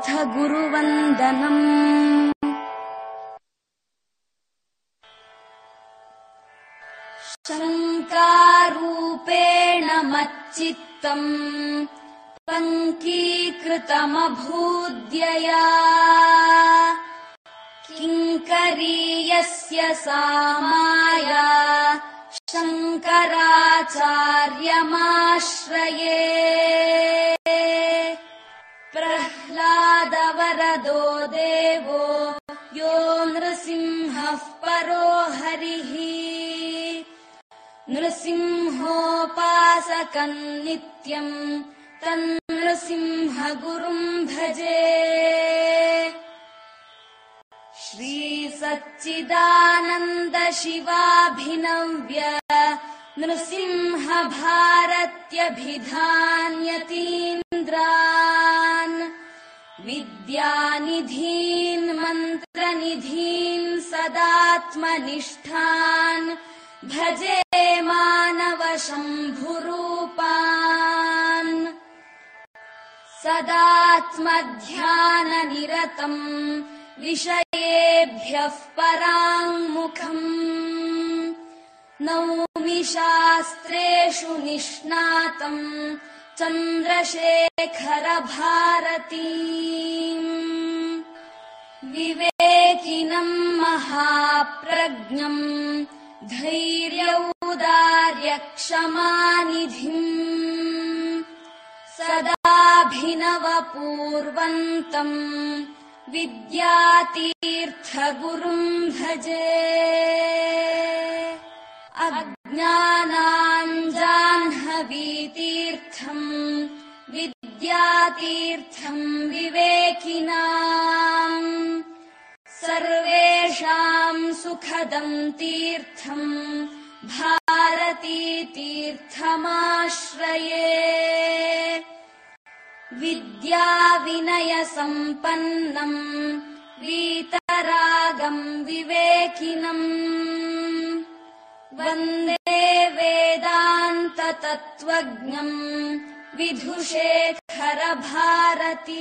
अथ गुरुवन्दनम्। शङ्कारूपेण मच्चित्तम् पङ्कीकृतमभूद्यया। किङ्करीयस्य सा माया शङ्कराचार्यमाश्रये देवो यो नृसिंहः परो हरिः। नृसिंहोपासकम् नित्यम् तन्नृसिंहगुरुम् भजे। श्रीसच्चिदानन्द शिवाभिनव्य नृसिंह भारत्यभिधान्यतीन्द्रान् विद्यानिधीन् मन्त्रनिधीन् सदात्मनिष्ठान् भजे मानवशम्भुरूपान्। सदात्मध्याननिरतम् विषयेभ्यः पराङ्मुखम्। नौमि शास्त्रेषु निष्णातम् चन्द्रशेखरभारती विवेकिनम् महाप्रज्ञम् धैर्यौदार्यक्षमानिधिम् सदाभिनवपूर्वन्तम् विद्यातीर्थगुरुम् भजे। अज्ञानाञ्जाह्नवीतीर्थम् विद्यातीर्थम् विवेकिनाम् सर्वेषाम् सुखदम् तीर्थम् भारतीतीर्थमाश्रये विद्याविनयसम्पन्नम् वीतरागम् विवेकिनम् वन्दे वेदान्ततत्त्वज्ञम् हर भारती।